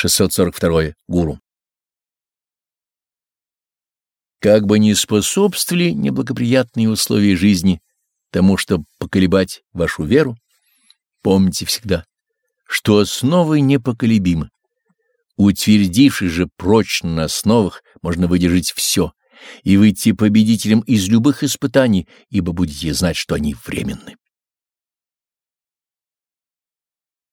642. Гуру. Как бы ни способствовали неблагоприятные условия жизни тому, чтобы поколебать вашу веру, помните всегда, что основы непоколебимы. Утвердившись же прочно на основах, можно выдержать все и выйти победителем из любых испытаний, ибо будете знать, что они временны.